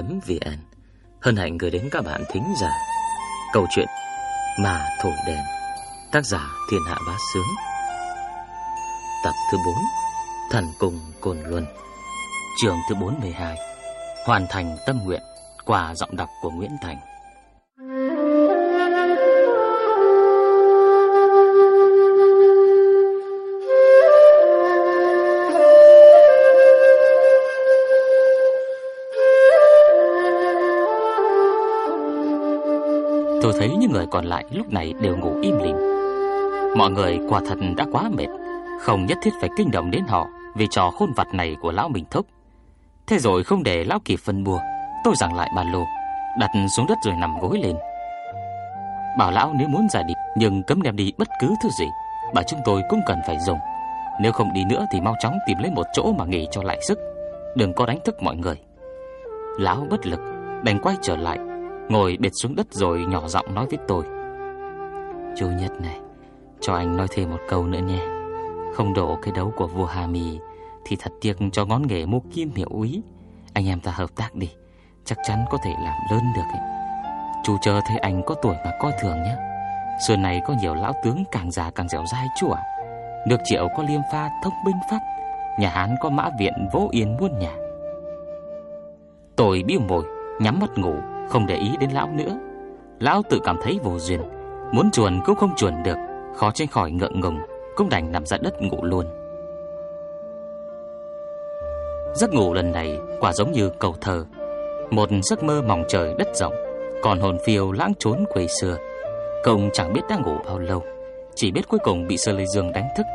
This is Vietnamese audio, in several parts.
vn. Hân hạnh gửi đến các bạn thính giả Câu chuyện Mà Thổi Đèn, Tác giả Thiên Hạ Bá Sướng. Tập thứ 4 Thần Cùng Cồn Luân. Trường thứ 42 Hoàn thành tâm nguyện Qua giọng đọc của Nguyễn Thành. Tôi thấy những người còn lại lúc này đều ngủ im lìm. Mọi người quả thật đã quá mệt, Không nhất thiết phải kinh động đến họ Vì trò khôn vặt này của lão Minh Thúc. Thế rồi không để lão kịp phân bùa Tôi giằng lại ba lô, Đặt xuống đất rồi nằm gối lên. Bảo lão nếu muốn ra đi, Nhưng cấm đem đi bất cứ thứ gì, Bà chúng tôi cũng cần phải dùng. Nếu không đi nữa thì mau chóng tìm lấy một chỗ mà nghỉ cho lại sức. Đừng có đánh thức mọi người. Lão bất lực, Đành quay trở lại. Ngồi bệt xuống đất rồi nhỏ giọng nói với tôi. Chú Nhất này Cho anh nói thêm một câu nữa nhé. Không đổ cái đấu của vua Hà Mì Thì thật tiếc cho ngón nghề mua kim hiệu úy. Anh em ta hợp tác đi Chắc chắn có thể làm lớn được ấy. Chú chờ thấy anh có tuổi mà coi thường nhé. Xưa này có nhiều lão tướng càng già càng dẻo dai chú ạ. Nước triệu có liêm pha thông binh phát, Nhà Hán có mã viện vỗ yên muôn nhà. Tôi bĩu môi Nhắm mắt ngủ không để ý đến lão nữa. Lão tự cảm thấy vô duyên, muốn chuồn cũng không chuồn được, khó tránh khỏi ngượng ngùng, cũng đành nằm ra đất ngủ luôn. Giấc ngủ lần này quả giống như cầu thờ, một giấc mơ mỏng trời đất rộng, còn hồn phiêu lãng trốn quê xưa. Công chẳng biết đã ngủ bao lâu, chỉ biết cuối cùng bị Sơ Lê Dương đánh thức.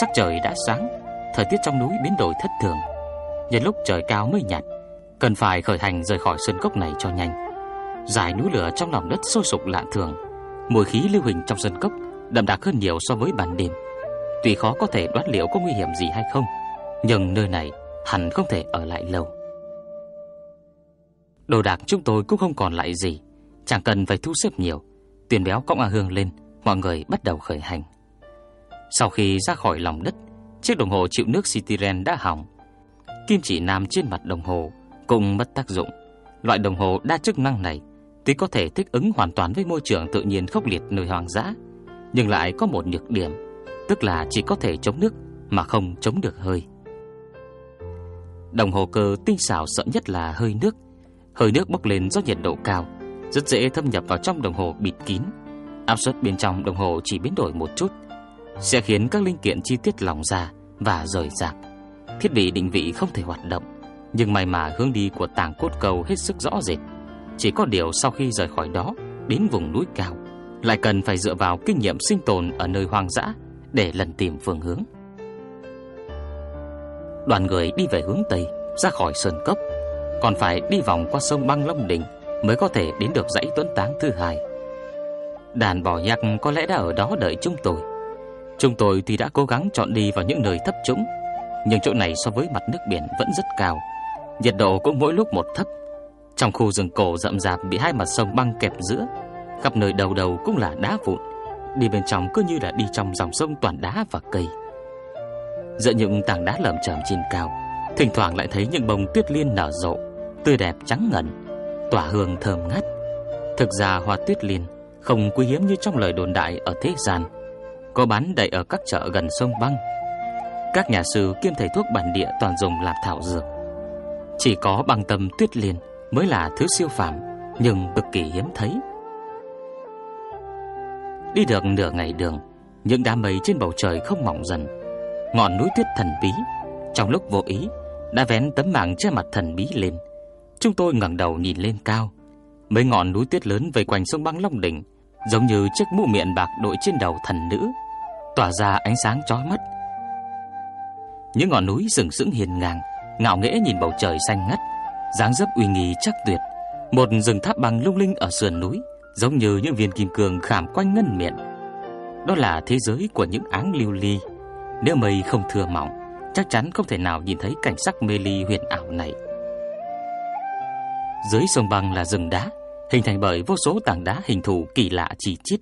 Sắc trời đã sáng, thời tiết trong núi biến đổi thất thường. Nhân lúc trời cao mới nhạt, cần phải khởi hành rời khỏi sơn cốc này cho nhanh. Giải núi lửa trong lòng đất sôi sục lạ thường. Mùi khí lưu hình trong sân cốc Đậm đặc hơn nhiều so với ban đêm. Tuy khó có thể đoán liệu có nguy hiểm gì hay không, Nhưng nơi này hẳn không thể ở lại lâu. Đồ đạc chúng tôi cũng không còn lại gì, Chẳng cần phải thu xếp nhiều. Tiền béo cõng A Hương lên, Mọi người bắt đầu khởi hành. Sau khi ra khỏi lòng đất, Chiếc đồng hồ chịu nước Cityren đã hỏng. Kim chỉ nam trên mặt đồng hồ Cũng mất tác dụng. Loại đồng hồ đa chức năng này Tuy có thể thích ứng hoàn toàn với môi trường tự nhiên khốc liệt nơi hoang dã, nhưng lại có một nhược điểm, tức là chỉ có thể chống nước mà không chống được hơi. Đồng hồ cơ tinh xảo sợ nhất là hơi nước. Hơi nước bốc lên do nhiệt độ cao, rất dễ thâm nhập vào trong đồng hồ bịt kín. Áp suất bên trong đồng hồ chỉ biến đổi một chút, sẽ khiến các linh kiện chi tiết lỏng ra và rời rạc. Thiết bị định vị không thể hoạt động, nhưng may mà hướng đi của tảng cốt cầu hết sức rõ rệt. Chỉ có điều sau khi rời khỏi đó, Đến vùng núi cao, Lại cần phải dựa vào kinh nghiệm sinh tồn Ở nơi hoang dã Để lần tìm phương hướng. Đoàn người đi về hướng Tây, Ra khỏi Sơn Cốc, Còn phải đi vòng qua sông Băng Long Đình Mới có thể đến được dãy tuấn táng thứ hai. Đàn bò nhạc có lẽ đã ở đó đợi chúng tôi. Chúng tôi thì đã cố gắng chọn đi vào những nơi thấp trũng, Nhưng chỗ này so với mặt nước biển vẫn rất cao, Nhiệt độ cũng mỗi lúc một thấp trong khu rừng cổ rậm rạp bị hai mặt sông băng kẹp giữa, khắp nơi đầu đầu cũng là đá vụn, đi bên trong cứ như là đi trong dòng sông toàn đá và cây. Giữa những tảng đá lởm chởm trên cao, thỉnh thoảng lại thấy những bông tuyết liên nở rộ, tươi đẹp trắng ngần, tỏa hương thơm ngát. Thực ra hoa tuyết liên không quý hiếm như trong lời đồn đại ở thế gian, có bán đầy ở các chợ gần sông băng. Các nhà sư kiêm thầy thuốc bản địa toàn dùng làm thảo dược. Chỉ có bằng tâm tuyết liên mới là thứ siêu phàm nhưng cực kỳ hiếm thấy. Đi được nửa ngày đường, những đám mây trên bầu trời không mỏng dần. Ngọn núi tuyết thần bí, trong lúc vô ý đã vén tấm màng che mặt thần bí lên. Chúng tôi ngẩng đầu nhìn lên cao, mấy ngọn núi tuyết lớn vây quanh sông băng Long Đỉnh, giống như chiếc mũ miệng bạc đội trên đầu thần nữ, tỏa ra ánh sáng chói mắt. Những ngọn núi sừng sững hiền ngang, ngạo nghễ nhìn bầu trời xanh ngắt, dáng dấp uy nghi chắc tuyệt. Một rừng tháp bằng lung linh ở sườn núi, giống như những viên kim cương khảm quanh ngân miệng. Đó là thế giới của những áng lưu ly. Nếu mây không thừa mỏng, chắc chắn không thể nào nhìn thấy cảnh sắc mê ly huyền ảo này. Dưới sông băng là rừng đá, hình thành bởi vô số tảng đá hình thù kỳ lạ chỉ chít,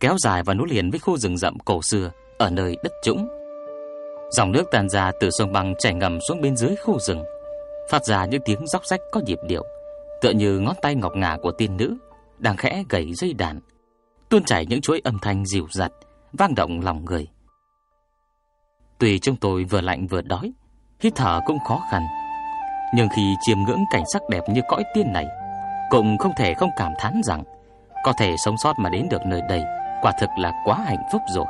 kéo dài và nối liền với khu rừng rậm cổ xưa ở nơi đất trũng. Dòng nước tan ra từ sông băng chảy ngầm xuống bên dưới khu rừng, phát ra những tiếng róc rách có nhịp điệu, tựa như ngón tay ngọc ngà của tiên nữ đang khẽ gảy dây đàn, tuôn chảy những chuỗi âm thanh dịu dặt, vang động lòng người. Tùy chúng tôi vừa lạnh vừa đói, hít thở cũng khó khăn, nhưng khi chiêm ngưỡng cảnh sắc đẹp như cõi tiên này, cũng không thể không cảm thán rằng có thể sống sót mà đến được nơi đây, quả thực là quá hạnh phúc rồi.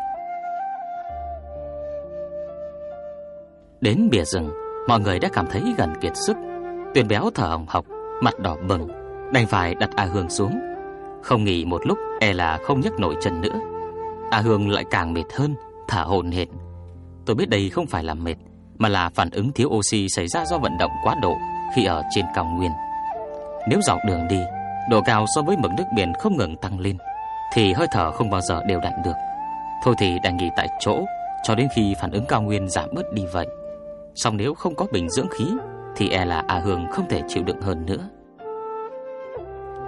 Đến bìa rừng, mọi người đã cảm thấy gần kiệt sức. Tuyền béo thở hồng hộc, mặt đỏ bừng, đành phải đặt A Hương xuống. Không nghỉ một lúc, e là không nhấc nổi chân nữa. A Hương lại càng mệt hơn, thả hồn hển. Tôi biết đây không phải là mệt, mà là phản ứng thiếu oxy xảy ra do vận động quá độ khi ở trên cao nguyên. Nếu dọc đường đi, độ cao so với mực nước biển không ngừng tăng lên, thì hơi thở không bao giờ đều đặn được. Thôi thì đành nghỉ tại chỗ cho đến khi phản ứng cao nguyên giảm bớt đi vậy. Song nếu không có bình dưỡng khí Thì e là A Hương không thể chịu đựng hơn nữa.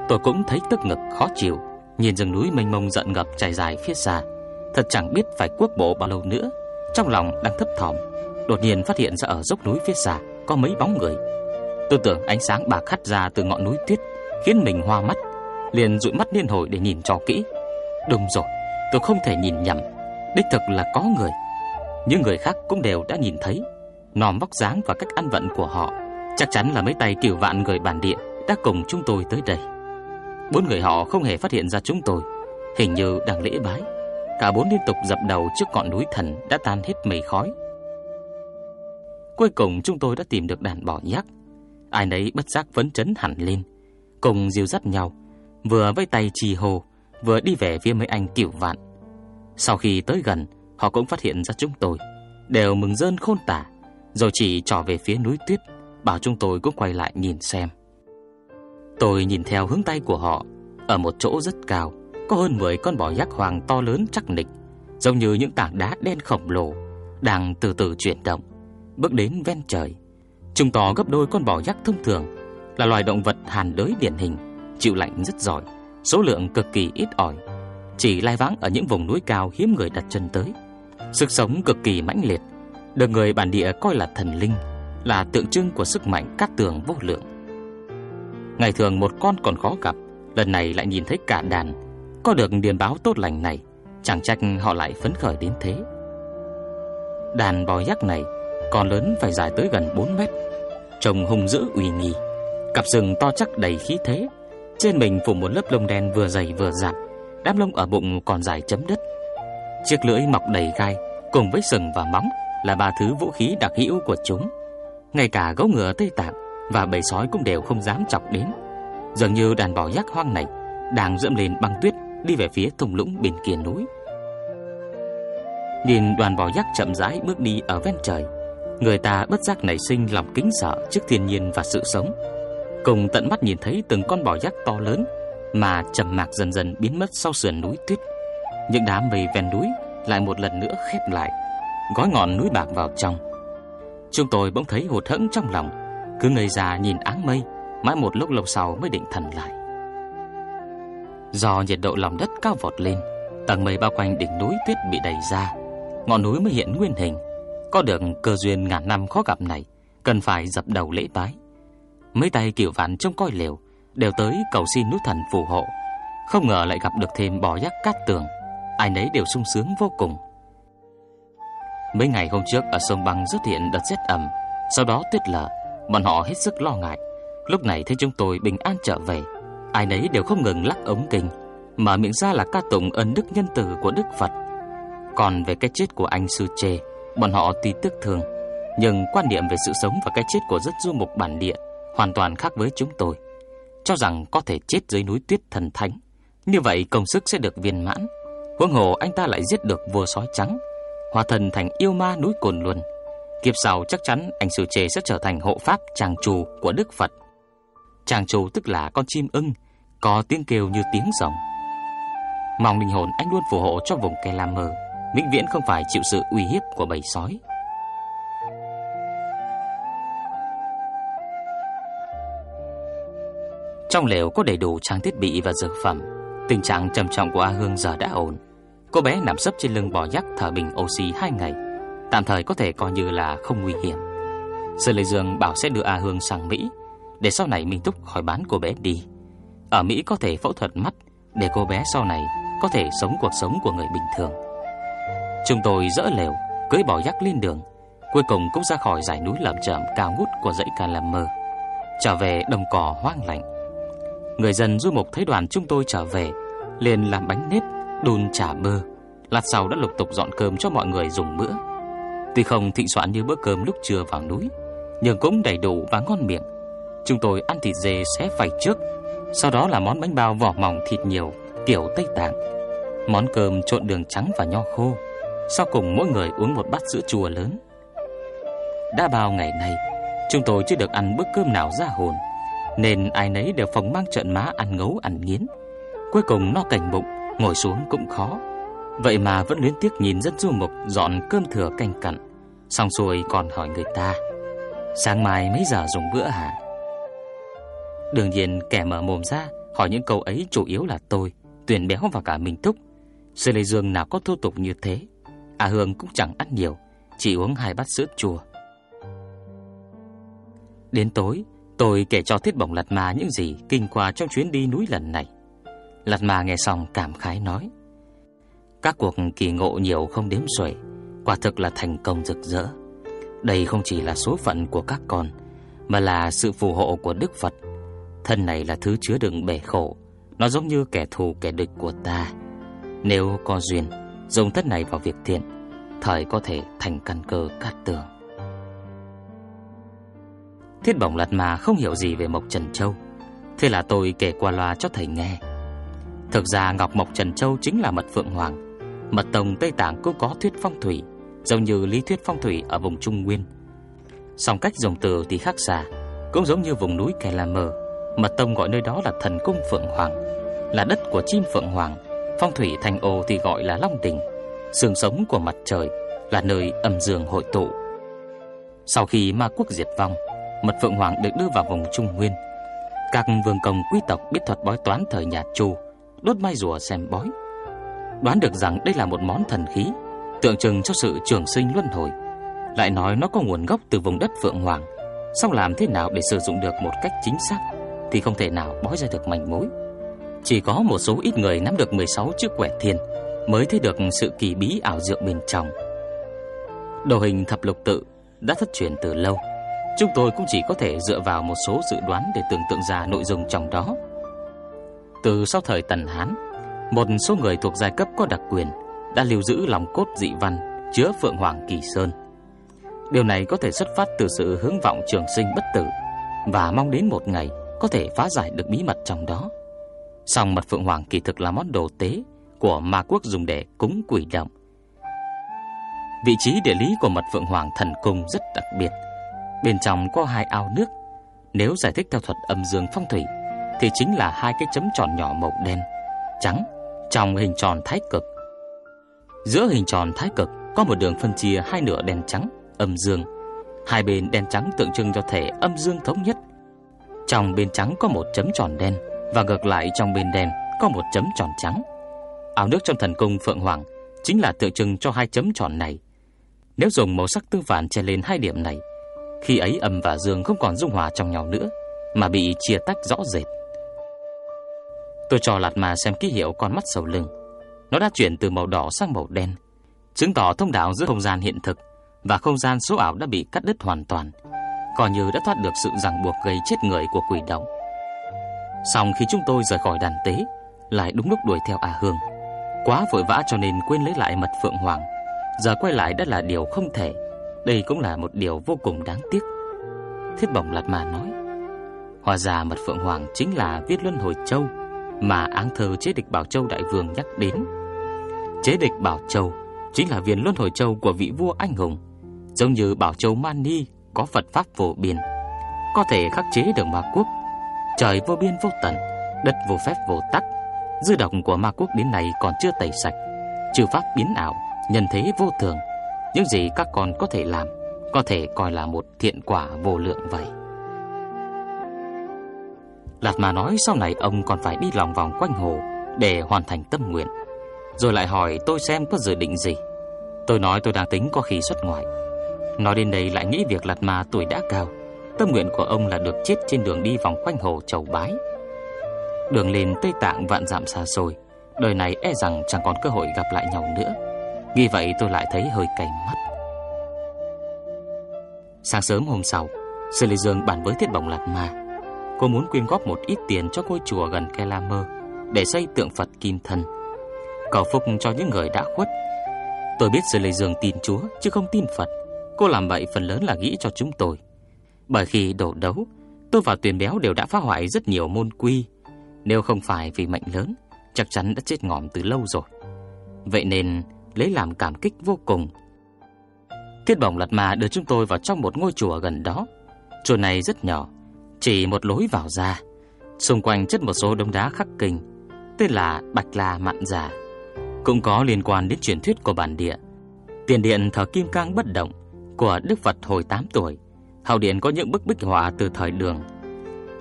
Tôi cũng thấy tức ngực khó chịu Nhìn rừng núi mênh mông giận ngập trải dài phía xa. Thật chẳng biết phải quốc bộ bao lâu nữa Trong lòng đang thấp thỏm. Đột nhiên phát hiện ra ở dốc núi phía xa Có mấy bóng người. Tôi tưởng ánh sáng bạc hắt ra từ ngọn núi tuyết Khiến mình hoa mắt Liền dụi mắt liên hồi để nhìn cho kỹ. Đúng rồi, tôi không thể nhìn nhầm Đích thực là có người. Những người khác cũng đều đã nhìn thấy nòm vóc dáng và cách ăn vận của họ, chắc chắn là mấy tay kiểu vạn người bản địa đã cùng chúng tôi tới đây. Bốn người họ không hề phát hiện ra chúng tôi, hình như đang lễ bái. Cả bốn liên tục dập đầu trước ngọn núi thần đã tan hết mây khói. Cuối cùng chúng tôi đã tìm được đàn bò nhắc. Ai nấy bất giác phấn chấn hẳn lên, cùng dìu dắt nhau, vừa với tay trì hồ, vừa đi về phía mấy anh kiểu vạn. Sau khi tới gần, họ cũng phát hiện ra chúng tôi, đều mừng rơn khôn tả. Rồi chỉ trỏ về phía núi tuyết, Bảo chúng tôi cũng quay lại nhìn xem. Tôi nhìn theo hướng tay của họ, Ở một chỗ rất cao, Có hơn 10 con bò giác hoàng to lớn chắc nịch, Giống như những tảng đá đen khổng lồ, Đang từ từ chuyển động, Bước đến ven trời. Chúng to gấp đôi con bò giác thông thường, Là loài động vật hàn đới điển hình, Chịu lạnh rất giỏi, Số lượng cực kỳ ít ỏi, Chỉ lai vãng ở những vùng núi cao hiếm người đặt chân tới. Sức sống cực kỳ mãnh liệt được người bản địa coi là thần linh, là tượng trưng của sức mạnh các tường vô lượng. Ngày thường một con còn khó gặp, lần này lại nhìn thấy cả đàn, có được điền báo tốt lành này, chẳng trách họ lại phấn khởi đến thế. Đàn bò giác này còn lớn phải dài tới gần 4 mét, trông hung dữ uy nghi, cặp sừng to chắc đầy khí thế, trên mình phủ một lớp lông đen vừa dày vừa dặn, đám lông ở bụng còn dài chấm đất. Chiếc lưỡi mọc đầy gai cùng với sừng và móng là ba thứ vũ khí đặc hữu của chúng. Ngay cả gấu ngựa Tây Tạng và bầy sói cũng đều không dám chọc đến. Dường như đàn bò giác hoang này đang dẫm lên băng tuyết đi về phía thung lũng bên kia núi. Nhìn đoàn bò giác chậm rãi bước đi ở ven trời, người ta bất giác nảy sinh lòng kính sợ trước thiên nhiên và sự sống. Cùng tận mắt nhìn thấy từng con bò giác to lớn mà trầm mạc dần dần biến mất sau sườn núi tuyết. Những đám mây ven núi lại một lần nữa khép lại gói ngọn núi bạc vào trong. Chúng tôi bỗng thấy hụt hẫng trong lòng, cứ ngây ra nhìn áng mây, mãi một lúc lâu sau mới định thần lại. Do nhiệt độ lòng đất cao vọt lên, tầng mây bao quanh đỉnh núi tuyết bị đẩy ra, ngọn núi mới hiện nguyên hình. Có được cơ duyên ngàn năm khó gặp này, cần phải dập đầu lễ bái. Mấy tay kiểu vạn trong coi liều đều tới cầu xin núi thần phù hộ. Không ngờ lại gặp được thêm bò giác cát tường, ai nấy đều sung sướng vô cùng. Mấy ngày hôm trước ở sông băng xuất hiện đợt rét ẩm, sau đó tuyết lở, bọn họ hết sức lo ngại. Lúc này thấy chúng tôi bình an trở về, ai nấy đều không ngừng lắc ống kinh, mà miệng ra là ca tụng ân đức nhân từ của Đức Phật. Còn về cái chết của anh sư Trê, bọn họ tuy tức thương, nhưng quan niệm về sự sống và cái chết của rất du mục bản địa hoàn toàn khác với chúng tôi. Cho rằng có thể chết dưới núi tuyết thần thánh, như vậy công sức sẽ được viên mãn. Huống hồ anh ta lại giết được vua sói trắng hóa thần thành yêu ma núi Cồn Luân. Kiếp sau chắc chắn anh Sư trẻ sẽ trở thành hộ pháp chàng chủ của Đức Phật. Chàng chủ tức là con chim ưng, có tiếng kêu như tiếng rồng. Mong linh hồn anh luôn phù hộ cho vùng cây lam mờ, vĩnh viễn không phải chịu sự uy hiếp của bầy sói. Trong lều có đầy đủ trang thiết bị và dược phẩm, tình trạng trầm trọng của A Hương giờ đã ổn. Cô bé nằm sấp trên lưng bò giác thở bình oxy hai ngày Tạm thời có thể coi như là không nguy hiểm Sư Lê Dương bảo sẽ đưa A Hương sang Mỹ để sau này Minh Túc khỏi bán cô bé đi. Ở Mỹ có thể phẫu thuật mắt để cô bé sau này có thể sống cuộc sống của người bình thường. Chúng tôi dỡ lều, cưỡi bò dắt lên đường, cuối cùng cũng ra khỏi dải núi lởm chởm cao ngút của dãy Cà Mơ, trở về đồng cỏ hoang lạnh. Người dân du mục thấy đoàn chúng tôi trở về, liền làm bánh nếp, đun chả bơ, lát sau đã lục tục dọn cơm cho mọi người dùng bữa. Tuy không thịnh soạn như bữa cơm lúc trưa vào núi, nhưng cũng đầy đủ và ngon miệng. Chúng tôi ăn thịt dê xé phải trước, sau đó là món bánh bao vỏ mỏng thịt nhiều kiểu Tây Tạng, món cơm trộn đường trắng và nho khô. Sau cùng mỗi người uống một bát sữa chua lớn. Đã bao ngày nay, chúng tôi chưa được ăn bữa cơm nào ra hồn, nên ai nấy đều phòng mang trận má ăn ngấu ăn nghiến. Cuối cùng no cảnh bụng, ngồi xuống cũng khó. Vậy mà vẫn luyến tiếc nhìn dân du mục dọn cơm thừa canh cặn, xong xuôi còn hỏi người ta: "Sáng mai mấy giờ dùng bữa hả?" Đương nhiên kẻ mở mồm ra hỏi những câu ấy chủ yếu là tôi, Tuyển Béo và cả Minh Túc. Sư Lê Dương nào có thô tục như thế. À Hương cũng chẳng ăn nhiều, chỉ uống hai bát sữa chua. Đến tối, tôi kể cho Thiết Bổng Lạt Ma những gì kinh qua trong chuyến đi núi lần này. Lạt mà nghe xong cảm khái nói: "Các cuộc kỳ ngộ nhiều không đếm xuể, quả thực là thành công rực rỡ. Đây không chỉ là số phận của các con, mà là sự phù hộ của Đức Phật. Thân này là thứ chứa đựng bể khổ, nó giống như kẻ thù kẻ địch của ta. Nếu có duyên, dùng tất này vào việc thiện, thời có thể thành căn cơ cát tường." Thiết Bổng Lạt mà không hiểu gì về Mộc Trần Châu, thế là tôi kể qua loa cho thầy nghe. Thực ra Ngọc Mộc Trần Châu chính là mật phượng hoàng, mật tông Tây Tạng cũng có thuyết phong thủy, giống như lý thuyết phong thủy ở vùng Trung Nguyên. Song cách dùng từ thì khác xa, cũng giống như vùng núi Kẻ La Mờ, mật tông gọi nơi đó là thần cung phượng hoàng, là đất của chim phượng hoàng, phong thủy thành ô thì gọi là Long đỉnh, xương sống của mặt trời là nơi âm dương hội tụ. Sau khi ma quốc diệt vong, Mật Phượng Hoàng được đưa vào vùng Trung Nguyên. Các vương công quý tộc biết thuật bói toán thời nhà Chu, đốt mai rùa xem bói. Đoán được rằng đây là một món thần khí, tượng trưng cho sự trường sinh luân hồi. Lại nói nó có nguồn gốc từ vùng đất Phượng Hoàng, song làm thế nào để sử dụng được một cách chính xác thì không thể nào bói ra được manh mối. Chỉ có một số ít người nắm được 16 chữ quẻ thiên mới thấy được sự kỳ bí ảo diệu bên trong. Đồ hình thập lục tự đã thất truyền từ lâu. Chúng tôi cũng chỉ có thể dựa vào một số dự đoán để tưởng tượng ra nội dung trong đó. Từ sau thời Tần Hán, một số người thuộc giai cấp có đặc quyền đã lưu giữ lòng cốt dị văn chứa Phượng Hoàng Kỳ Sơn. Điều này có thể xuất phát từ sự hướng vọng trường sinh bất tử và mong đến một ngày có thể phá giải được bí mật trong đó. Song mật Phượng Hoàng kỳ thực là món đồ tế của ma quốc dùng để cúng quỷ động. Vị trí địa lý của mật Phượng Hoàng thần cung rất đặc biệt Bên trong có hai ao nước. Nếu giải thích theo thuật âm dương phong thủy thì chính là hai cái chấm tròn nhỏ màu đen, trắng trong hình tròn thái cực. Giữa hình tròn thái cực có một đường phân chia hai nửa đen trắng, âm dương. Hai bên đen trắng tượng trưng cho thể âm dương thống nhất. Trong bên trắng có một chấm tròn đen và ngược lại trong bên đen có một chấm tròn trắng. Ao nước trong thần cung Phượng Hoàng chính là tượng trưng cho hai chấm tròn này. Nếu dùng màu sắc tương phản che lên hai điểm này khi ấy âm và dương không còn dung hòa trong nhau nữa Mà bị chia tách rõ rệt Tôi cho Lạt Mà xem ký hiệu con mắt sầu lưng Nó đã chuyển từ màu đỏ sang màu đen, Chứng tỏ thông đạo giữa không gian hiện thực Và không gian số ảo đã bị cắt đứt hoàn toàn, Coi như đã thoát được sự ràng buộc gây chết người của quỷ động Xong khi chúng tôi rời khỏi đàn tế, Lại đúng lúc đuổi theo A Hương Quá vội vã cho nên quên lấy lại mật Phượng Hoàng, Giờ quay lại đã là điều không thể đây cũng là một điều vô cùng đáng tiếc. Thiết bổng lạt mà nói. Hóa ra mật Phượng Hoàng chính là viết luân hồi châu mà áng thơ chế địch Bảo Châu Đại Vương nhắc đến. Chế địch Bảo Châu chính là viên luân hồi châu của vị vua anh hùng, giống như Bảo Châu Mani có Phật pháp vô biên, có thể khắc chế được ma quốc. Trời vô biên vô tận, đất vô phép vô tắc, dư độc của ma quốc đến nay còn chưa tẩy sạch, trừ pháp biến ảo, nhân thế vô thường những gì các con có thể làm Có thể coi là một thiện quả vô lượng vậy Lạt mà nói sau này ông còn phải đi lòng vòng quanh hồ Để hoàn thành tâm nguyện Rồi lại hỏi tôi xem có dự định gì Tôi nói tôi đang tính có khi xuất ngoại Nói đến đây lại nghĩ việc Lạt Ma tuổi đã cao, tâm nguyện của ông là được chết trên đường đi vòng quanh hồ Chầu Bái. Đường lên Tây Tạng vạn dặm xa xôi, đời này e rằng chẳng còn cơ hội gặp lại nhau nữa. Vì vậy tôi lại thấy hơi cay mắt. Sáng sớm hôm sau, Sư Lê Dương bàn với Thiết Bồng Lạt Ma. Cô muốn quyên góp một ít tiền cho ngôi chùa gần Kelamer để xây tượng Phật kim thân. Cầu phúc cho những người đã khuất. Tôi biết Sư Lê Dương tin Chúa chứ không tin Phật. Cô làm vậy phần lớn là nghĩ cho chúng tôi. Bởi khi đổ đấu, tôi và Tuyền Béo đều đã phá hoại rất nhiều môn quy. Nếu không phải vì mệnh lớn, chắc chắn đã chết ngòm từ lâu rồi. Vậy nên, lấy làm cảm kích vô cùng. Thiết bổng lật mà đưa chúng tôi vào trong một ngôi chùa gần đó. Chùa này rất nhỏ, chỉ một lối vào ra. Xung quanh chất một số đống đá khắc kinh, tên là Bạch La Mạn Giả. Cũng có liên quan đến truyền thuyết của bản địa. Tiền điện thờ kim cang bất động của Đức Phật hồi 8 tuổi. Hậu điện có những bức bích họa từ thời đường.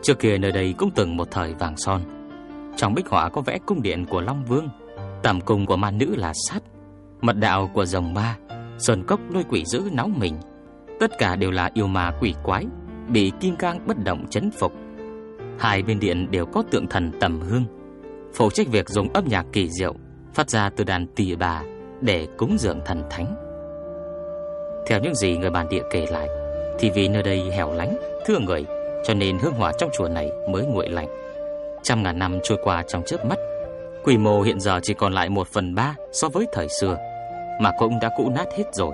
Trước kia nơi đây cũng từng một thời vàng son. Trong bích họa có vẽ cung điện của Long Vương, tẩm cung của ma nữ là sắt, mật đạo của rồng ba, sơn cốc nuôi quỷ dữ náo mình. Tất cả đều là yêu ma quỷ quái, bị kim cang bất động chấn phục. Hai bên điện đều có tượng thần tầm hương, phụ trách việc dùng âm nhạc kỳ diệu phát ra từ đàn tỳ bà để cúng dường thần thánh. Theo những gì người bản địa kể lại, thì vì nơi đây hẻo lánh, thưa người, cho nên hương hỏa trong chùa này mới nguội lạnh. Trăm ngàn năm trôi qua trong chớp mắt, quy mô hiện giờ chỉ còn lại một phần ba so với thời xưa, mà cũng đã cũ nát hết rồi.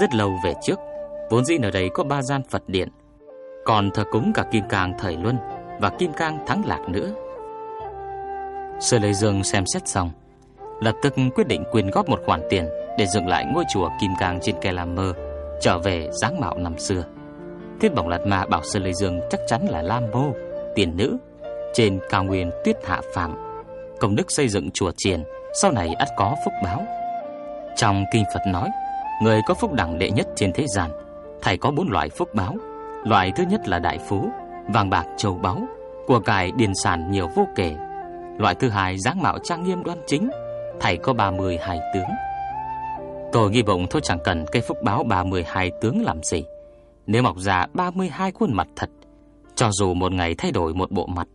Rất lâu về trước, vốn dĩ nơi đây có ba gian Phật điện, còn thờ cúng cả Kim Cang thời Luân và Kim Cang Thắng Lạc nữa. Sơ Lê Dương xem xét xong, lập tức quyết định quyên góp một khoản tiền để dựng lại ngôi chùa Kim Cang trên cây lam mơ trở về dáng mạo năm xưa. Thiết Bổng Lạt Ma bảo Sơ Lê Dương chắc chắn là Lam mô tiền nữ, trên cao nguyên tuyết hạ phạm. Công đức xây dựng chùa triền, sau này ắt có phúc báo. Trong kinh Phật nói, người có phúc đẳng đệ nhất trên thế gian, thầy có bốn loại phúc báo. Loại thứ nhất là đại phú, vàng bạc châu báu, của cải điền sản nhiều vô kể. Loại thứ hai dáng mạo trang nghiêm đoan chính, thầy có 32 tướng. Tôi nghi bụng thôi chẳng cần cây phúc báo 32 tướng làm gì. Nếu mọc ra 32 khuôn mặt thật, cho dù một ngày thay đổi một bộ mặt,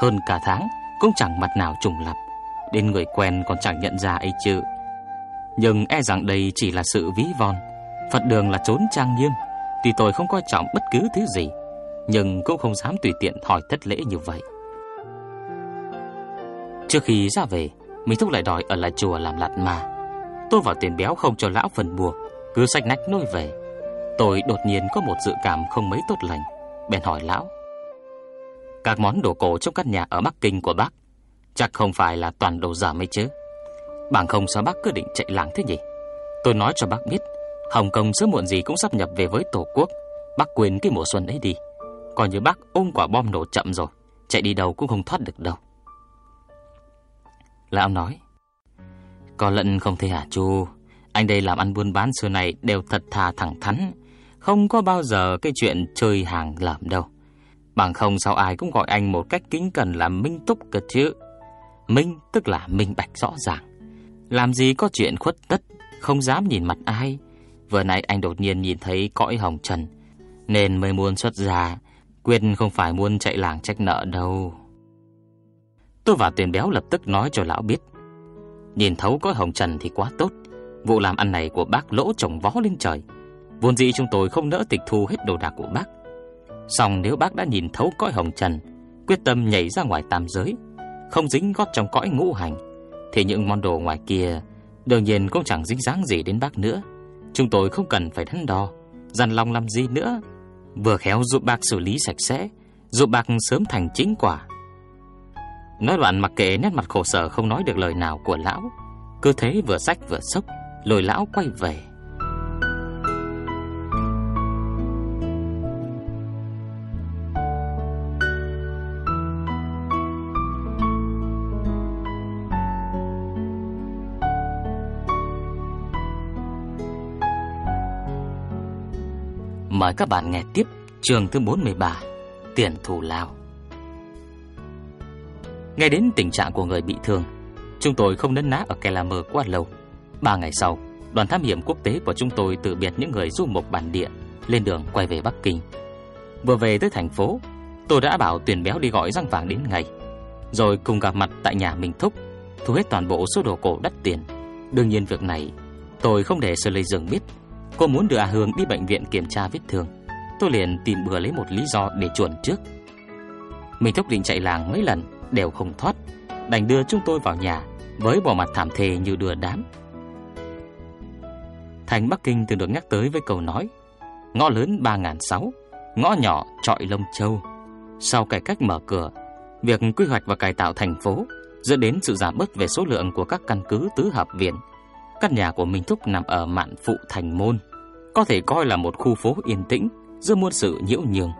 hơn cả tháng cũng chẳng mặt nào trùng lập, đến người quen còn chẳng nhận ra ấy chứ. Nhưng e rằng đây chỉ là sự ví von, Phật đường là trốn trang nghiêm, tuy tôi không coi trọng bất cứ thứ gì, nhưng cũng không dám tùy tiện hỏi thất lễ như vậy. Trước khi ra về, mình Thúc lại đòi ở lại chùa làm lạt ma. Tôi vào tiền béo không cho lão phần bùa, cứ sách nách nôi về. Tôi đột nhiên có một dự cảm không mấy tốt lành, bèn hỏi lão. Các món đồ cổ trong căn nhà ở Bắc Kinh của bác chắc không phải là toàn đồ giả mấy chứ. Bằng không sao bác cứ định chạy làng thế nhỉ? Tôi nói cho bác biết, Hồng Kông sớm muộn gì cũng sắp nhập về với Tổ quốc. Bác quên cái mùa xuân ấy đi. Còn như bác ôm quả bom nổ chậm rồi, chạy đi đâu cũng không thoát được đâu. Lão nói, có lận không thể hả chú? Anh đây làm ăn buôn bán xưa này đều thật thà thẳng thắn, không có bao giờ cái chuyện chơi hàng lởm đâu. Bằng không sao ai cũng gọi anh một cách kính cẩn là minh túc cơ chứ. Minh tức là minh bạch rõ ràng. Làm gì có chuyện khuất tất, không dám nhìn mặt ai. Vừa nãy anh đột nhiên nhìn thấy cõi hồng trần, nên mới muốn xuất ra. Quyết không phải muốn chạy làng trách nợ đâu. Tôi và tiền béo lập tức nói cho lão biết. Nhìn thấu cõi hồng trần thì quá tốt. Vụ làm ăn này của bác lỗ trồng vó lên trời. Vốn dĩ chúng tôi không nỡ tịch thu hết đồ đạc của bác. Xong nếu bác đã nhìn thấu cõi hồng trần, quyết tâm nhảy ra ngoài tam giới, không dính gót trong cõi ngũ hành, thì những món đồ ngoài kia đương nhiên cũng chẳng dính dáng gì đến bác nữa. Chúng tôi không cần phải đắn đo, dằn lòng làm gì nữa. Vừa khéo giúp bác xử lý sạch sẽ, giúp bác sớm thành chính quả. Nói đoạn mặc kệ nét mặt khổ sở không nói được lời nào của lão, cứ thế vừa sách vừa sốc, lôi lão quay về. Mời các bạn nghe tiếp chương thứ 43 Tiền thù lao Nghe đến tình trạng của người bị thương Chúng tôi không nấn ná ở Kelamer quá lâu Ba ngày sau đoàn thám hiểm quốc tế của chúng tôi từ biệt những người du mục bản địa, lên đường quay về Bắc Kinh. Vừa về tới thành phố, tôi đã bảo tuyển béo đi gọi răng vàng đến ngày, rồi cùng gặp mặt tại nhà mình thúc, thu hết toàn bộ số đồ cổ đắt tiền. Đương nhiên việc này tôi không để Sơ Lê Dương biết. Cô muốn đưa A Hương đi bệnh viện kiểm tra vết thương. Tôi liền tìm bừa lấy một lý do để chuẩn trước. Mình thúc định chạy làng mấy lần đều không thoát, đành đưa chúng tôi vào nhà với bộ mặt thảm thề như đưa đám. Thành Bắc Kinh từng được nhắc tới với câu nói Ngõ lớn 3006, ngõ nhỏ trọi lông châu. Sau cải cách mở cửa, việc quy hoạch và cải tạo thành phố dẫn đến sự giảm bớt về số lượng của các căn cứ tứ hợp viện. Căn nhà của Minh Thúc nằm ở mạn phụ thành môn, có thể coi là một khu phố yên tĩnh giữa muôn sự nhiễu nhường.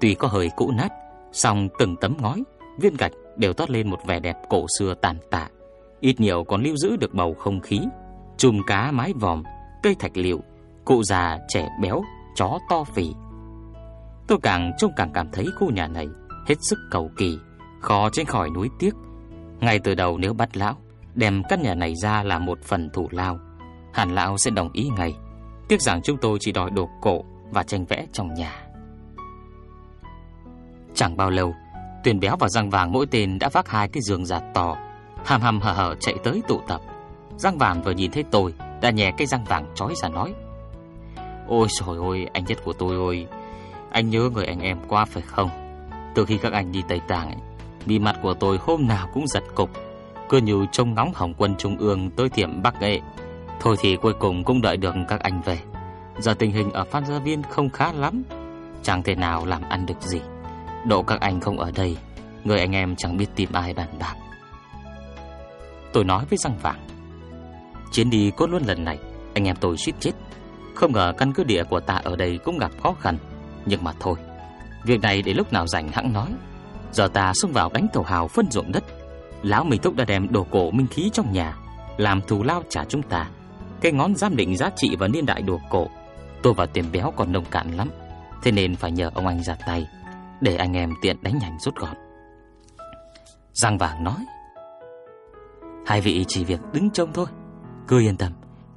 Tuy có hơi cũ nát, song từng tấm ngói, viên gạch đều toát lên một vẻ đẹp cổ xưa tàn tạ. Ít nhiều còn lưu giữ được bầu không khí, chùm cá mái vòm, cây thạch liệu, cụ già trẻ béo, chó to phì. Tôi càng trông càng cảm thấy khu nhà này hết sức cầu kỳ, khó tránh khỏi núi tiếc. Ngay từ đầu nếu bắt lão đem căn nhà này ra là một phần thủ lao, hẳn lão sẽ đồng ý ngay. Tiếc rằng chúng tôi chỉ đòi đồ cổ và tranh vẽ trong nhà. Chẳng bao lâu, Tuyền béo và răng vàng mỗi tên đã vác hai cái giường giặt to, hàm hàm hở hở chạy tới tụ tập. Răng vàng vừa nhìn thấy tôi, đã nhẹ cái răng vàng chói ra nói: "Ôi trời ơi, anh nhất của tôi ơi, anh nhớ người anh em quá phải không? Từ khi các anh đi Tây Tạng ấy, bị mặt của tôi hôm nào cũng giật cục, cứ như trông ngóng Hồng quân Trung ương tới tiệm Bắc nghệ Thôi thì cuối cùng cũng đợi được các anh về. Giờ tình hình ở Phan Gia Viên không khá lắm, chẳng thể nào làm ăn được gì." Độ các anh không ở đây Người anh em chẳng biết tìm ai bàn bạc. Tôi nói với răng vàng. Chuyến đi cốt luôn lần này Anh em tôi suýt chết. Không ngờ căn cứ địa của ta ở đây cũng gặp khó khăn. Nhưng mà thôi Việc này để lúc nào rảnh hãng nói. Giờ ta xông vào đánh tàu hào phân ruộng đất. Lão Minh Thúc đã đem đồ cổ minh khí trong nhà Làm thù lao trả chúng ta Cái ngón giám định giá trị và niên đại đồ cổ Tôi và tiền béo còn nông cạn lắm Thế nên phải nhờ ông anh ra tay để anh em tiện đánh nhanh rút gọn. Giang vàng nói: "Hai vị chỉ việc đứng trông thôi, cứ yên tâm,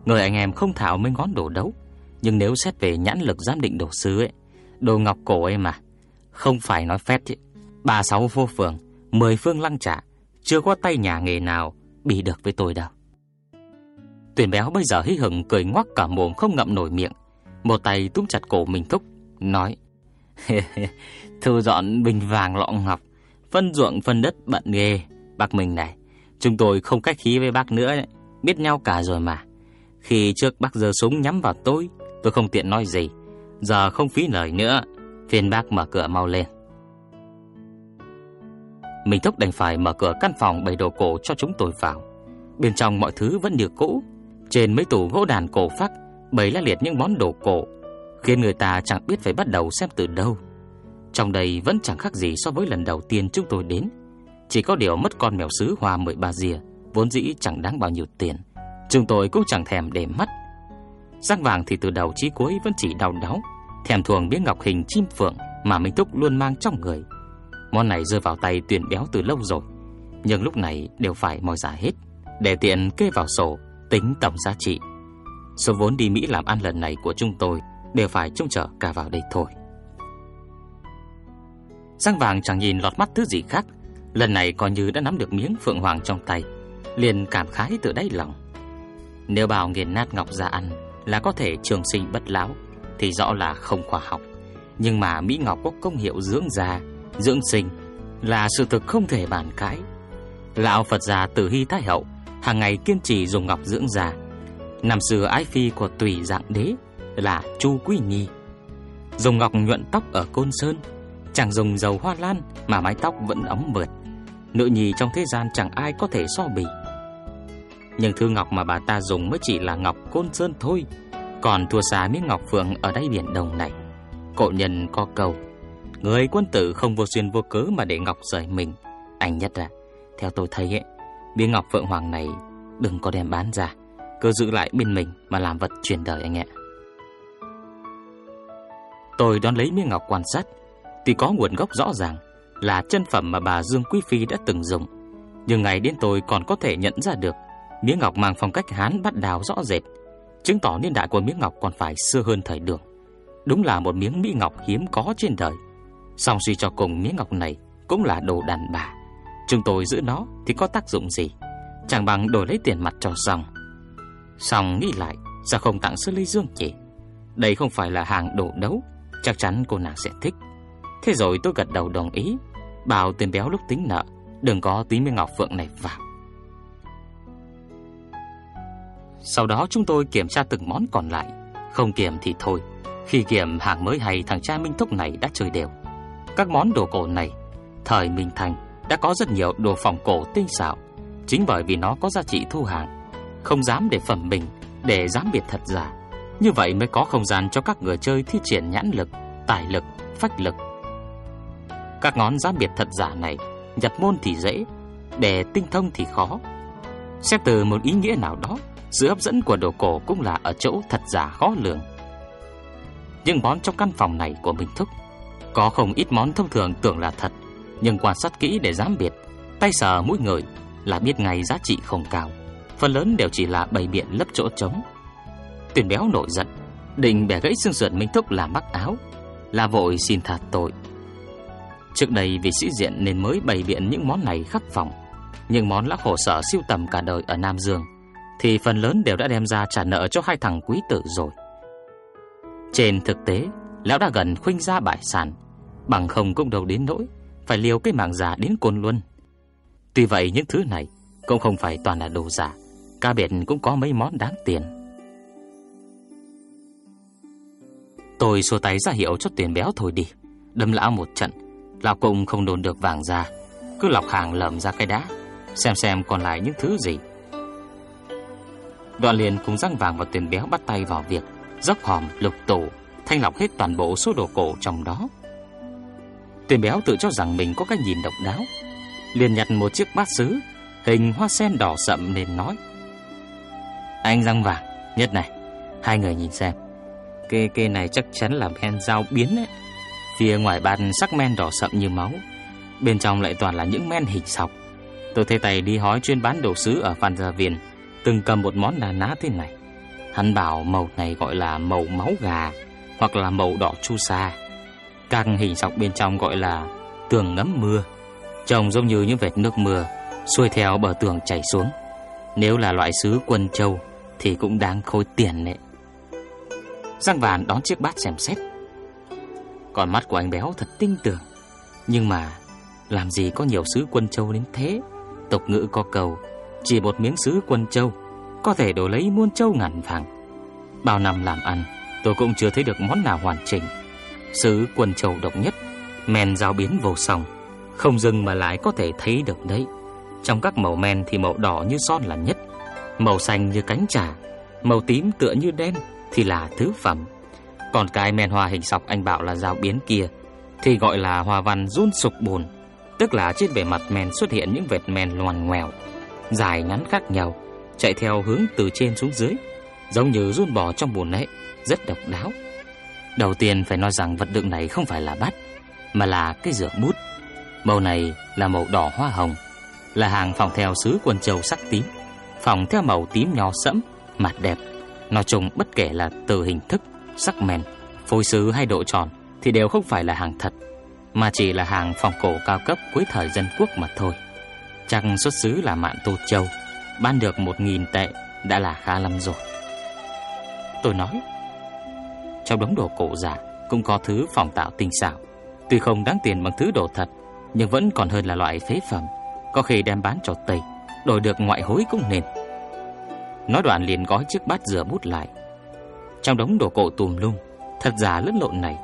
người anh em không thảo mấy ngón đồ đấu, nhưng nếu xét về nhãn lực giám định đồ sứ ấy, đồ ngọc cổ ấy mà, không phải nói phét chứ. Ba sáu vô phường, mười phương lăng trả, chưa có tay nhà nghề nào bị được với tôi đâu." Tuyển béo bây giờ hí hửng cười ngoác cả mồm không ngậm nổi miệng, một tay túm chặt cổ mình thúc, nói: Thu dọn bình vàng lọ ngọc, phân ruộng phân đất bận ghê. Bác mình này, chúng tôi không cách khí với bác nữa, biết nhau cả rồi mà. Khi trước bác giơ súng nhắm vào tôi, tôi không tiện nói gì. Giờ không phí lời nữa, phiền bác mở cửa mau lên. Mình thúc đành phải mở cửa căn phòng bày đồ cổ cho chúng tôi vào. Bên trong mọi thứ vẫn như cũ, trên mấy tủ gỗ đàn cổ phác bày la liệt những món đồ cổ, khiến người ta chẳng biết phải bắt đầu xem từ đâu. Trong đây vẫn chẳng khác gì so với lần đầu tiên chúng tôi đến. Chỉ có điều mất con mèo sứ hoa 13 rìa, vốn dĩ chẳng đáng bao nhiêu tiền. Chúng tôi cũng chẳng thèm để mắt. Răng vàng thì từ đầu chí cuối vẫn chỉ đau đáu, thèm thuồng miếng ngọc hình chim phượng mà Minh Túc luôn mang trong người. Món này rơi vào tay tuyển béo từ lâu rồi, nhưng lúc này đều phải moi giả hết, để tiện kê vào sổ, tính tổng giá trị. Số vốn đi Mỹ làm ăn lần này của chúng tôi đều phải trông chờ cả vào đây thôi. Giang vàng chẳng nhìn lọt mắt thứ gì khác Lần này coi như đã nắm được miếng phượng hoàng trong tay Liền cảm khái từ đáy lòng Nếu bảo nghiền nát ngọc ra ăn Là có thể trường sinh bất lão Thì rõ là không khoa học Nhưng mà Mỹ Ngọc có công hiệu dưỡng già Dưỡng sinh Là sự thực không thể bàn cãi. Lão Phật già Tử Hy Thái Hậu hàng ngày kiên trì dùng ngọc dưỡng già. Năm xưa ái phi của tùy dạng đế Là Chu Quý Nhi. Dùng ngọc nhuận tóc ở Côn Sơn Chẳng dùng dầu hoa lan mà mái tóc vẫn ấm mượt. Nữ nhi trong thế gian chẳng ai có thể so bì. Nhưng thư ngọc mà bà ta dùng mới chỉ là ngọc côn sơn thôi, Còn thua xa miếng ngọc phượng ở đáy biển đồng này. Cổ nhân có câu Người quân tử không vô duyên vô cớ mà để ngọc rời mình Anh nhất là Theo tôi thấy ấy Miếng ngọc phượng hoàng này Đừng có đem bán ra, Cứ giữ lại bên mình mà làm vật truyền đời anh ạ Tôi đón lấy miếng ngọc quan sát, Tuy có nguồn gốc rõ ràng Là chân phẩm mà bà Dương Quý Phi đã từng dùng, Nhưng ngày đến tôi còn có thể nhận ra được Miếng ngọc mang phong cách Hán bắt đào rõ rệt, chứng tỏ niên đại của miếng ngọc còn phải xưa hơn thời đường. Đúng là một miếng mỹ ngọc hiếm có trên đời. Song suy cho cùng miếng ngọc này cũng là đồ đàn bà. Chúng tôi giữ nó thì có tác dụng gì? Chẳng bằng đổi lấy tiền mặt cho xong. Xong nghĩ lại, sao không tặng sư Ly Dương chị? Đây không phải là hàng đồ đấu, chắc chắn cô nàng sẽ thích. Thế rồi tôi gật đầu đồng ý, bảo tiền béo lúc tính nợ, đừng có tí miếng ngọc phượng này vào. Sau đó chúng tôi kiểm tra từng món còn lại, không kiểm thì thôi. Khi kiểm hàng mới hay thằng cha Minh Thúc này đã chơi đều. Các món đồ cổ này, thời Minh Thành đã có rất nhiều đồ phòng cổ tinh xảo, chính bởi vì nó có giá trị thu hàng, không dám để phẩm mình, để dám biệt thật giả. Như vậy mới có không gian cho các người chơi thi triển nhãn lực, tài lực, phách lực. Các ngón giám biệt thật giả này, nhập môn thì dễ, để tinh thông thì khó. Xét từ một ý nghĩa nào đó, sự hấp dẫn của đồ cổ cũng là ở chỗ thật giả khó lường. Nhưng món trong căn phòng này của Minh Thúc có không ít món thông thường tưởng là thật, nhưng quan sát kỹ để giám biệt, tay sờ mũi người là biết ngay giá trị không cao. Phần lớn đều chỉ là bày biện lấp chỗ trống. Tuyển béo nổi giận, định bẻ gãy xương sườn Minh Thúc làm mắc áo, là vội xin tha tội. Trước đây vì sĩ diện nên mới bày biện những món này khắc phòng, nhưng món lão khổ sở siêu tầm cả đời ở Nam Dương thì phần lớn đều đã đem ra trả nợ cho hai thằng quý tử rồi. Trên thực tế, lão đã gần khuynh ra bại sản, bằng không cũng đâu đến nỗi phải liều cái mạng giả đến côn luân. Tuy vậy những thứ này cũng không phải toàn là đồ giả, ca biệt cũng có mấy món đáng tiền. Tôi xua tay ra hiệu cho tiền béo thôi đi, đâm lão một trận, lão cũng không đồn được vàng ra, cứ lọc hàng lầm ra cái đá, xem xem còn lại những thứ gì. Đoạn liền cùng răng vàng và tiền béo bắt tay vào việc dốc hòm lục tủ, thanh lọc hết toàn bộ số đồ cổ trong đó. Tên béo tự cho rằng mình có cái nhìn độc đáo, liền nhặt một chiếc bát sứ hình hoa sen đỏ sậm nên nói: "Anh răng vàng, nhất này, hai người nhìn xem. kê kê này chắc chắn là men dao biến ấy. Phía ngoài bàn sắc men đỏ sậm như máu, bên trong lại toàn là những men hình sọc. Tôi thấy tay đi hói chuyên bán đồ sứ ở Phan Gia Viên, từng cầm một món đà ná thế này. Hắn bảo màu này gọi là màu máu gà hoặc là màu đỏ chu sa. Các hình sọc bên trong gọi là tường ngấm mưa, trông giống như những vệt nước mưa xuôi theo bờ tường chảy xuống. Nếu là loại sứ quân châu thì cũng đáng khôi tiền nệ Giang Vàn đón chiếc bát xem xét. còn mắt của anh béo thật tinh tường, nhưng mà làm gì có nhiều sứ quân châu đến thế? Tục ngữ có cầu chỉ một miếng sứ quân châu Có thể đổi lấy muôn châu ngàn vàng Bao năm làm ăn Tôi cũng chưa thấy được món nào hoàn chỉnh xứ quần châu độc nhất Men giao biến vô song Không dừng mà lại có thể thấy được đấy Trong các màu men thì màu đỏ như son là nhất Màu xanh như cánh trà Màu tím tựa như đen Thì là thứ phẩm Còn cái men hoa hình sọc anh bảo là giao biến kia Thì gọi là hoa văn run sục bùn Tức là trên bề mặt men xuất hiện những vệt men loàn ngoèo dài ngắn khác nhau, chạy theo hướng từ trên xuống dưới, giống như run bò trong bùn ấy, rất độc đáo. Đầu tiên phải nói rằng vật đựng này không phải là bát, mà là cái rửa bút. Màu này là màu đỏ hoa hồng, là hàng phòng theo sứ quần châu sắc tím, phòng theo màu tím nho sẫm, mặt đẹp. Nói chung bất kể là từ hình thức, sắc mèn phôi sứ hay độ tròn thì đều không phải là hàng thật, mà chỉ là hàng phòng cổ cao cấp cuối thời dân quốc mà thôi. Chắc xuất xứ là mạn Tô Châu Ban được một nghìn tệ Đã là khá lắm rồi Tôi nói trong đống đồ cổ giả Cũng có thứ phòng tạo tinh xảo. Tuy không đáng tiền bằng thứ đồ thật Nhưng vẫn còn hơn là loại phế phẩm Có khi đem bán cho Tây Đổi được ngoại hối cũng nên. Nói đoạn liền gói chiếc bát rửa bút lại. Trong đống đồ cổ tùm lum Thật giả lẫn lộn này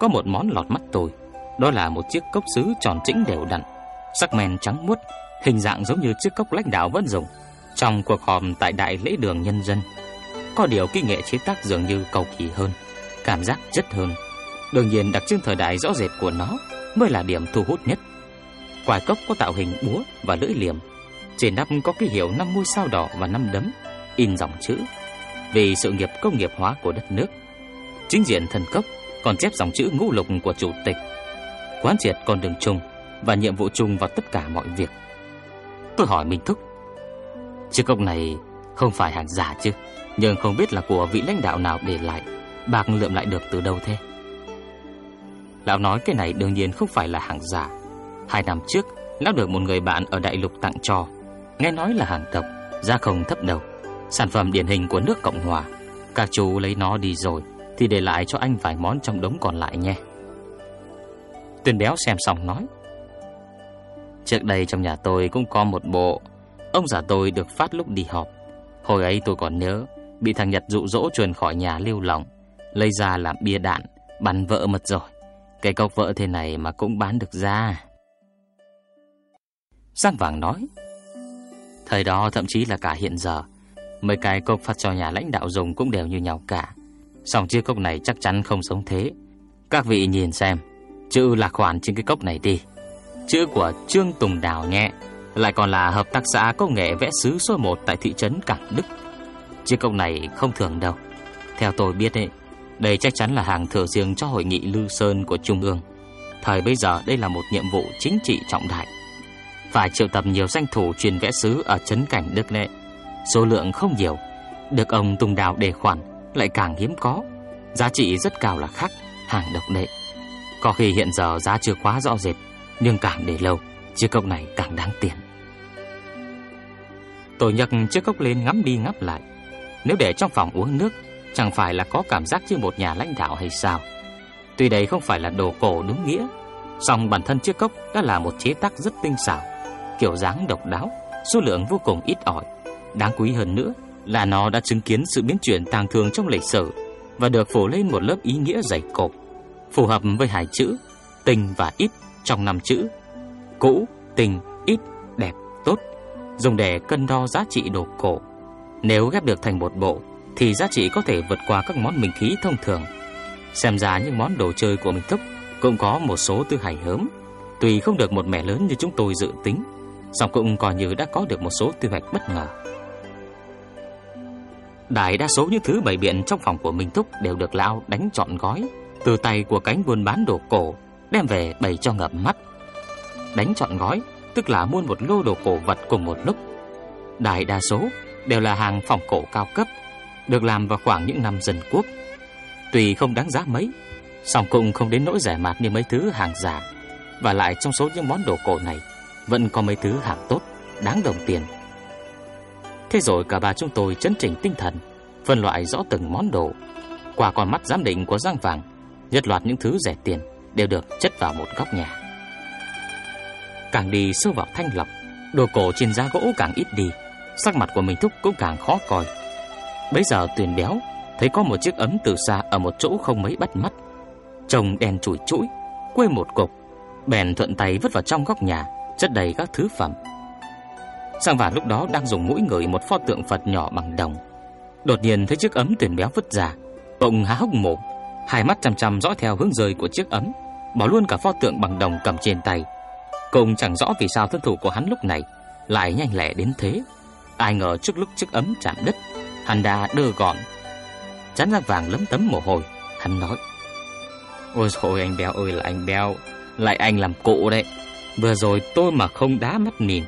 Có một món lọt mắt tôi Đó là một chiếc cốc sứ tròn chỉnh đều đặn Sắc men trắng muốt hình dạng giống như chiếc cốc lãnh đạo vẫn dùng trong cuộc họp tại đại lễ đường nhân dân. Có điều kỹ nghệ chế tác dường như cầu kỳ hơn, cảm giác rất hơn. Đương nhiên đặc trưng thời đại rõ rệt của nó mới là điểm thu hút nhất. Quài cốc có tạo hình búa và lưỡi liềm, trên nắp có ký hiệu năm ngôi sao đỏ và năm đấm, in dòng chữ vì sự nghiệp công nghiệp hóa của đất nước. Chính diện thần cốc còn chép dòng chữ ngũ lục của chủ tịch. Quán triệt con đường chung và nhiệm vụ chung vào tất cả mọi việc. Tôi hỏi Minh Thúc Chiếc cốc này Không phải hàng giả chứ Nhưng không biết là của vị lãnh đạo nào để lại Bạc lượm lại được từ đâu thế? Lão nói cái này đương nhiên không phải là hàng giả. Hai năm trước, Lão được một người bạn ở đại lục tặng cho. Nghe nói là hàng tộc, Giá không thấp đầu Sản phẩm điển hình của nước Cộng Hòa. Các chú lấy nó đi rồi, Thì để lại cho anh vài món trong đống còn lại nhé. Tuyên béo xem xong nói. Trước đây trong nhà tôi cũng có một bộ. Ông già tôi được phát lúc đi họp. Hồi ấy tôi còn nhớ, Bị thằng Nhật dụ dỗ truyền khỏi nhà lưu lòng Lấy ra làm bia đạn, Bắn vỡ mật rồi. Cái cốc vỡ thế này mà cũng bán được ra. Giang Vàng nói, Thời đó thậm chí là cả hiện giờ, Mấy cái cốc phát cho nhà lãnh đạo dùng Cũng đều như nhau cả. Song chiếc cốc này chắc chắn không giống thế. Các vị nhìn xem, Chữ là khoản trên cái cốc này đi. Chữ của Trương Tùng Đào nhẹ Lại còn là hợp tác xã công nghệ vẽ sứ số 1 Tại thị trấn Cảng Đức. Chiếc cốc này không thường đâu. Theo tôi biết ấy đây chắc chắn là hàng thừa riêng cho hội nghị Lư Sơn của Trung ương. Thời bây giờ đây là một nhiệm vụ chính trị trọng đại. Phải triệu tập nhiều danh thủ truyền vẽ sứ Ở chấn Cảnh Đức Lệ. Số lượng không nhiều, Được ông Tùng Đào đề khoản Lại càng hiếm có. Giá trị rất cao là khác Hàng độc đệ Có khi hiện giờ giá chưa quá rõ rệt, Nhưng càng để lâu, Chiếc cốc này càng đáng tiền. Tôi nhặt chiếc cốc lên ngắm đi ngắm lại. Nếu để trong phòng uống nước Chẳng phải là có cảm giác như một nhà lãnh đạo hay sao? Tuy đây không phải là đồ cổ đúng nghĩa song bản thân chiếc cốc đã là một chế tác rất tinh xảo Kiểu dáng độc đáo Số lượng vô cùng ít ỏi. Đáng quý hơn nữa là nó đã chứng kiến sự biến chuyển tàng thường trong lịch sử Và được phủ lên một lớp ý nghĩa dày cộp Phù hợp với hai chữ Tình và ít trong năm chữ. Cũ, tình, ít, đẹp, tốt Dùng để cân đo giá trị đồ cổ. Nếu ghép được thành một bộ thì giá trị có thể vượt qua các món minh khí thông thường. Xem ra những món đồ chơi của Minh Thúc Cũng có một số tư hài hớm Tuy không được một mẻ lớn như chúng tôi dự tính, song cũng coi như đã có được một số thu hoạch bất ngờ. Đại đa số những thứ bày biện trong phòng của Minh Thúc Đều được Lão đánh trọn gói, Từ tay của cánh buôn bán đồ cổ, Đem về bày cho ngập mắt. Đánh trọn gói, Tức là mua một lô đồ cổ vật cùng một lúc. Đại đa số đều là hàng phòng cổ cao cấp được làm vào khoảng những năm dân quốc. Tuy không đáng giá mấy, song cũng không đến nỗi rẻ mạt như mấy thứ hàng giả. Và lại trong số những món đồ cổ này, Vẫn có mấy thứ hàng tốt, Đáng đồng tiền. Thế rồi cả ba chúng tôi chấn chỉnh tinh thần, Phân loại rõ từng món đồ. Qua con mắt giám định của Giang Vàng, Nhất loạt những thứ rẻ tiền Đều được chất vào một góc nhà. Càng đi sâu vào thanh lọc, Đồ cổ trên giá gỗ càng ít đi, Sắc mặt của mình thúc cũng càng khó coi bấy giờ tuyền béo Thấy có một chiếc ấm từ xa Ở một chỗ không mấy bắt mắt. Trông đèn chủi chũi Quê một cục, Bèn thuận tay vứt vào trong góc nhà, Chất đầy các thứ phẩm. Sang vả lúc đó đang dùng mũi ngửi một pho tượng Phật nhỏ bằng đồng. Đột nhiên thấy chiếc ấm tuyển béo vứt ra, Bỗng há hốc mồm, Hai mắt chăm chăm dõi theo hướng rơi của chiếc ấm, Bỏ luôn cả pho tượng bằng đồng cầm trên tay. Cùng chẳng rõ vì sao thân thủ của hắn lúc này Lại nhanh lẹ đến thế. Ai ngờ trước lúc chiếc ấm chạm đất Hắn đã đưa gọn Chán ra vàng lấm tấm mồ hôi. Hắn nói, Ôi trời anh béo ơi, là anh béo Lại anh làm cụ đấy. Vừa rồi tôi mà không đá mắt nhìn,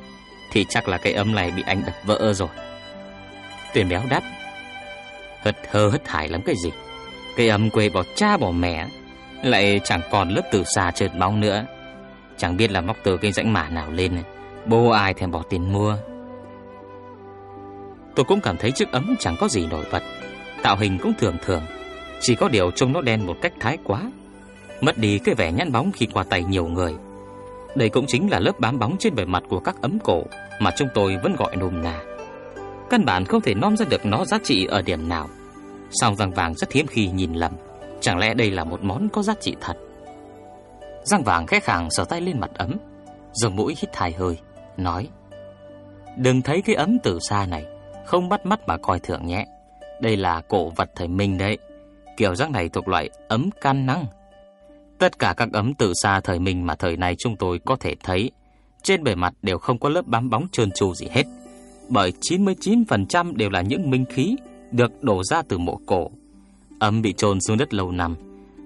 Thì chắc là cái ấm này bị anh đập vỡ rồi. Tuyển béo đáp Hất hơ hất hải lắm cái gì. Cái ấm quê bỏ cha bỏ mẹ, Lại chẳng còn lớp từ xa trượt bóng nữa. Chẳng biết là móc từ cái rãnh mả nào lên Bố ai thèm bỏ tiền mua. Tôi cũng cảm thấy chiếc ấm chẳng có gì nổi bật. Tạo hình cũng thường thường. Chỉ có điều trông nó đen một cách thái quá. Mất đi cái vẻ nhăn bóng khi qua tay nhiều người. Đây cũng chính là lớp bám bóng trên bề mặt của các ấm cổ Mà chúng tôi vẫn gọi nôm nà. Căn bản không thể nom ra được nó giá trị ở điểm nào. Song răng vàng rất hiếm khi nhìn lầm. Chẳng lẽ đây là một món có giá trị thật? Răng vàng khẽ khàng sờ tay lên mặt ấm. Dùng mũi hít thải hơi, Nói, Đừng thấy cái ấm từ xa này. Không bắt mắt mà coi thường nhé. Đây là cổ vật thời Minh đấy. Kiểu rác này thuộc loại ấm can năng. Tất cả các ấm từ xa thời Minh Mà thời này chúng tôi có thể thấy Trên bề mặt đều không có lớp bám bóng trơn tru gì hết. Bởi 99% đều là những minh khí Được đổ ra từ mộ cổ. Ấm bị chôn xuống đất lâu năm.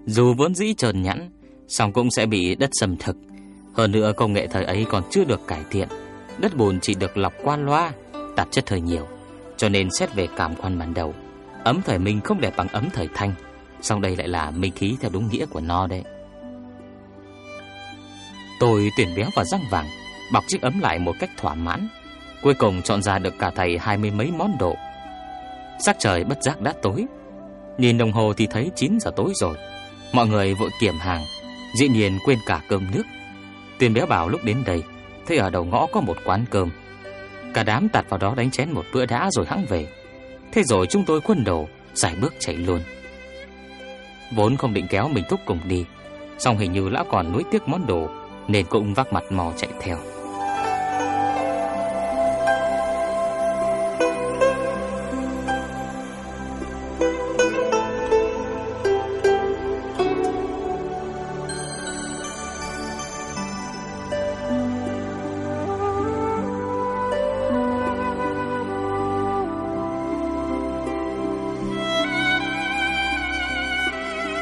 Dù vốn dĩ trơn nhẵn song cũng sẽ bị đất xâm thực. Hơn nữa công nghệ thời ấy còn chưa được cải thiện, đất bùn chỉ được lọc qua loa, tạp chất hơi nhiều. Cho nên xét về cảm quan ban đầu, ấm thời Minh không đẹp bằng ấm thời Thanh, Xong đây lại là minh khí theo đúng nghĩa của nó đấy. Tôi tuyển béo và răng vàng, bọc chiếc ấm lại một cách thỏa mãn, cuối cùng chọn ra được cả thầy hai mươi mấy món đồ. Sắc trời bất giác đã tối, nhìn đồng hồ thì thấy 9 giờ tối rồi. Mọi người vội kiểm hàng, dĩ nhiên quên cả cơm nước. Tuyển béo bảo lúc đến đây, thấy ở đầu ngõ có một quán cơm. Cả đám tạt vào đó đánh chén một bữa đã rồi hãng về. Thế rồi chúng tôi quân đầu giải bước chạy luôn. Vốn không định kéo mình thúc cùng đi, song hình như lão còn nuối tiếc món đồ nên cũng vác mặt mò chạy theo.